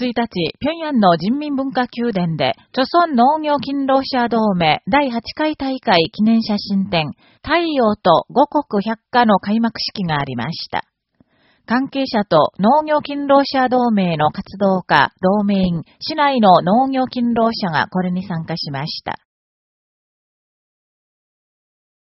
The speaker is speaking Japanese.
1日、平壌の人民文化宮殿で、著村農業勤労者同盟第8回大会記念写真展、太陽と五国百科の開幕式がありました。関係者と農業勤労者同盟の活動家、同盟員、市内の農業勤労者がこれに参加しました。